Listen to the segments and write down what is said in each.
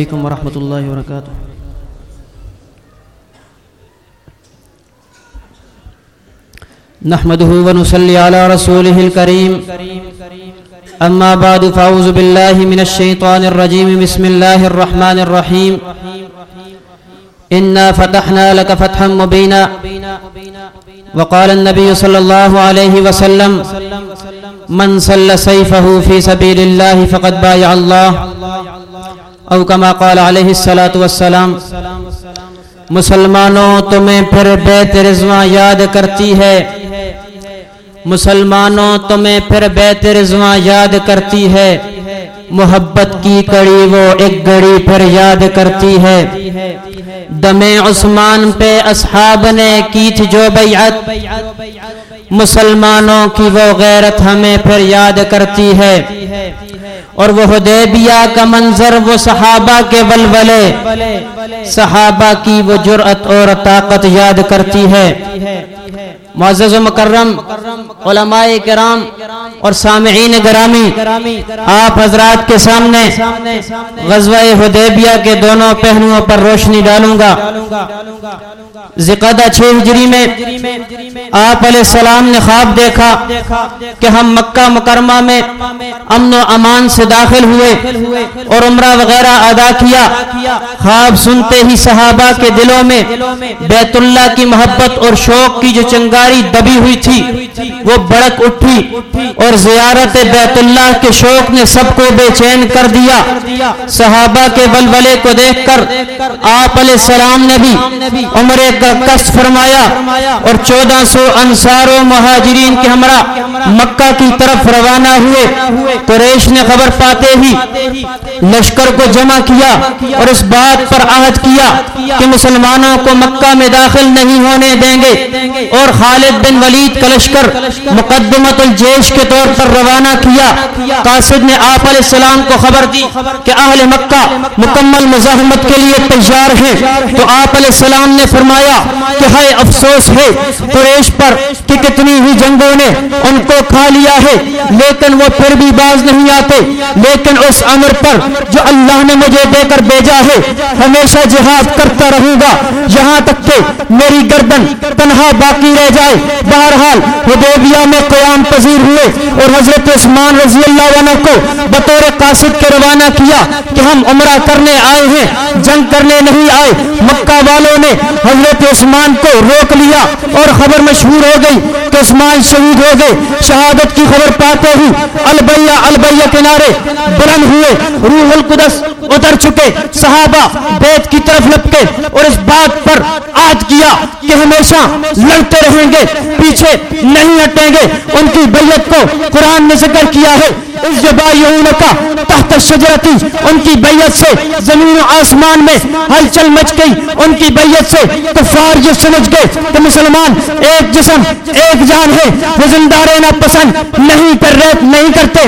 عليكم ورحمة الله وبركاته نحمده ونصلي على رسوله الكريم أما بعد فأعوذ بالله من الشيطان الرجيم بسم الله الرحمن الرحيم إنا فتحنا لك فتحا مبينا وقال النبي صلى الله عليه وسلم، من سل سيفه في سبيل الله فقد بايع الله او کما قال علیہ الصلات والسلام، مسلمانوں، تمہیں پھر بیت رضواں یاد کرتی ہے۔ مسلمانوں، تمہیں پھر بیت رضواں یاد کرتی ہے۔ محبت کی کڑی وہ ایک گڑی پھر یاد کرتی ہے۔ دم عثمان پہ اصحاب نے کی تھی جو بیعت۔ مسلمانوں کی وہ غیرت ہمیں پھر یاد کرتی ہے۔ اور وہ حدیبیہ کا منظر وہ صحابہ کے ولولے، صحابہ کی وہ جرأت اور طاقت یاد کرتی ہے۔ معزز و مکرم، علماء کرام اور سامعین گرامی، آپ حضرات کے سامنے غزوہ حدیبیہ کے دونوں پہنوؤں پر روشنی ڈالوں گا۔ زقدہ چھ ہجری میں آپ علیہ السلام نے خواب دیکھا کہ ہم مکہ مکرمہ میں امن و امان سے داخل ہوئے اور عمرہ وغیرہ ادا کیا۔ خواب سنتے ہی صحابہ کے دلوں میں بیت اللہ کی محبت اور شوق کی جو چنگاری دبی ہوئی تھی، وہ بڑک اٹھی اور زیارت بیت اللہ کے شوق نے سب کو بے چین کر دیا۔ صحابہ کے ولولے کو دیکھ کر آپ علیہ السلام نے بھی عمرے کا قصد فرمایا اور چودہ سو انصار و مہاجرین کے ہمراہ مکہ کی طرف روانہ ہوئے۔ قریش نے خبر پاتے ہی لشکر کو جمع کیا اور اس بات پر عہد کیا کہ مسلمانوں کو مکہ میں داخل نہیں ہونے دیں گے۔ اور خالد بن ولید کا لشکر مقدمت الجیش کے طور پر روانہ کیا۔ قاصد نے آپ علیہ السلام کو خبر دی کہ اہل مکہ مکمل مزاحمت کے لیے تیار ہیں۔ تو آپ علیہ السلام نے فرمایا کہ ہائے افسوس ہے، قریش پر کہ کتنی ہی جنگوں نے ان کو کھا لیا ہے۔ لیکن وہ پھر بھی باز نہیں آتے۔ لیکن اس امر پر جو اللہ نے مجھے دے کر بھیجا ہے، ہمیشہ جہاد کرتا رہوں گا۔ یہاں تک کہ میری گردن تنہا باقی رہ جائے۔ بہرحال حدیبیہ میں قیام پذیر ہوئے۔ اور حضرت عثمان رضی اللہ عنہ کو بطور قاصد کے روانہ کیا کہ ہم عمرہ کرنے آئے ہیں، جنگ کرنے نہیں آئے۔ مکہ والوں نے حضرت عثمان کو روک لیا اور خبر مشہور ہو گئی کہ عثمان شہید ہو گئے۔ شہادت کی خبر پاتے ہی البیہ البیہ کنارے بلند ہوئے۔ روح القدس اتر چکے۔ صحابہ بیت کی طرف لپکے اور اس بات پر آج کیا کہ ہمیشہ لڑتے رہیں گے، پیچھے نہیں ہٹیں گے۔ ان کی بیعت کو قرآن نے ذکر کیا ہے۔ اس جبائیون کا تحت شجرتی ان کی بیعت سے زمین و آسمان میں ہلچل مچ گئی، ان کی بیعت سے کفار یہ سمجھ گئے کہ مسلمان ایک جسم، ایک جان ہے، وہ زندہ رہنا پسند نہیں کر رہے، نہیں کرتے۔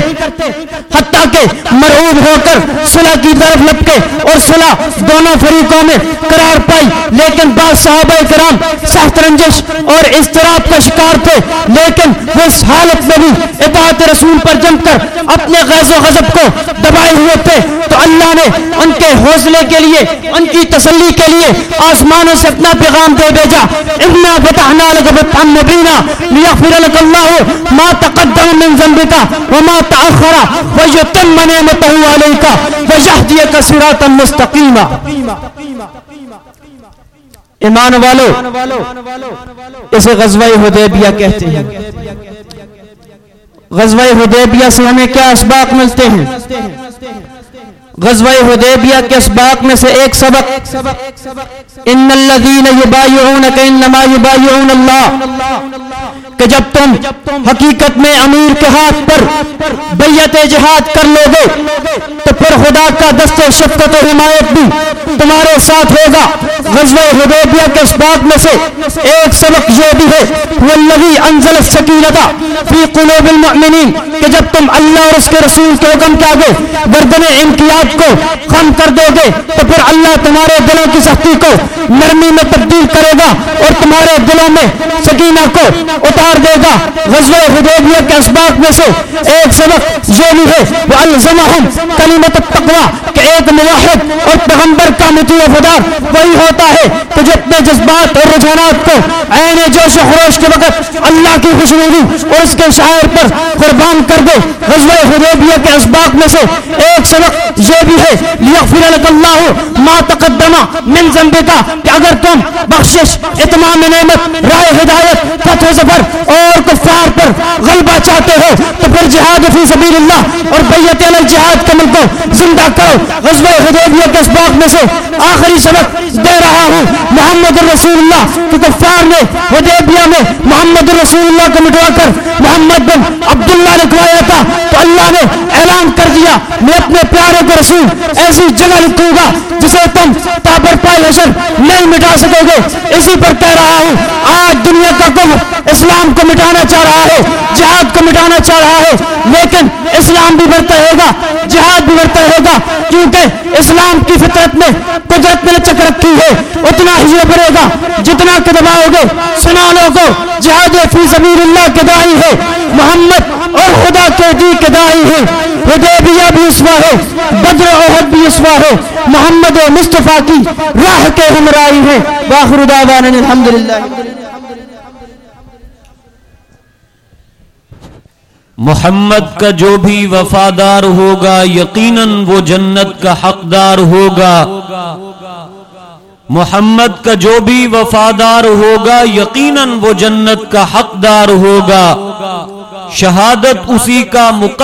حتیٰ کہ مرعوب ہو کر صلح کی طرف لپکے اور صلح دونوں فریقوں میں قرار پائی۔ لیکن بعض صحابہ کرام سخت رنجش اور اضطراب کا شکار تھے، لیکن وہ اس حالت میں بھی اطاعت رسول پر جم کر اپنے غیظ و غضب کو دبائے ہوئے تھے تو اللہ نے ان کے حوصلے کے لیے، ان کی تسلی کے لیے آسمانوں سے اپنا پیغام دے بھیجا۔ انا فتحنا لك فتحا مبینا لیغفر لك الله ما تقدم من ذنبك وما تأخر ويتم نعمته عليك ويهديك صراطا مستقيما۔ ایمان والو اسے غزوہ حدیبیہ کہتے ہیں۔ غزوہ حدیبیہ سے ہمیں کیا اسباق ملتے ہیں؟ غزوہ حدیبیہ کے اسباق میں سے ایک سبق، ان الذین یبایعونک، انما یبایعون اللہ کہ جب تم حقیقت میں امیر کے ہاتھ پر بیعت جہاد کر لو گے، تو پھر خدا کا دست و شفقت و حمایت بھی تمہارے ساتھ ہوگا۔ غزوہ حدیبیہ کے اسباق میں سے ایک سبق یہ بھی ہے، والذی انزل السکینتا فی قلوب المؤمنین، کہ جب تم اللہ اور اس کے رسول کے حکم کے آگے گردن انقیاد کو خم کر دو گے، تو پھر اللہ تمہارے دلوں کی سختی کو نرمی میں تبدیل کرے گا اور تمہارے دلوں میں سکینت کابینہ کو اتار قرار دے گا۔ غزوہ حدیبیہ کے اسباق میں سے ایک سبق یہ بھی ہے، وہ الزمہم کلمت التقوی، کہ ایک موحد اور پیغمبر کا مطیع فدار وہی ہوتا ہے۔ کہ جو اپنے جذبات اور رجحانات کو عین جوش و خروش کے وقت اللہ کی خوشنودی اور اس کے شاعر پر قربان کر دے۔ غزوہ حدیبیہ کے اسباق میں سے ایک سبق لیغفر لک اللہ ما تقدم من ذنبک کہ اگر تم بخشش، اتمام نعمت راہ ہدایت، فتح ظفر اور کفار پر غلبہ چاہتے ہو، تو پھر جہاد فی سبیل اللہ اور بیعت علی الجہاد کے ملک زندہ کرو۔ غزوہ حدیبیہ کے اسباق میں سے آخری سبق دے رہا ہوں۔ محمد الرسول اللہ کہ کفار نے حدیبیہ میں محمد الرسول اللہ کو مٹوا کر محمد بن عبداللہ لکھوایا تھا۔ اللہ نے اعلان کر دیا، میں اپنے پیارے کو رسول ایسی جگہ لکھوں گا جسے تم تابر پائے حشر نہیں مٹا سکو گے۔ اسی پر کہہ رہا ہوں، آج دنیا کا کفر اسلام کو مٹانا چاہ رہا ہے، جہاد کو مٹانا چاہ رہا ہے، لیکن اسلام بھی بڑھتا رہے گا جہاد بھی بڑھتا رہے گا کیونکہ اسلام کی فطرت میں قدرت نے چک رکھی ہے، اتنا ہی یہ بڑھے گا، جتنا کہ دباؤ گے سنا لوگو جہاد فی سبیل اللہ کے دائی ہے۔ محمد اور خدا کے دی کے دائی ہے۔ حدیبیہ بھی اسوا ہے، بدر احد بھی اسوا ہے۔ محمد و مصطفیٰ کی راہ کے ہمرائی ہے واخر دعوانا الحمدللہ۔ محمد کا جو بھی وفادار ہوگا، یقیناً وہ جنت کا حقدار ہوگا۔ محمد کا جو بھی وفادار ہوگا، یقیناً وہ جنت کا حقدار ہوگا۔ شہادت اسی کا مقدر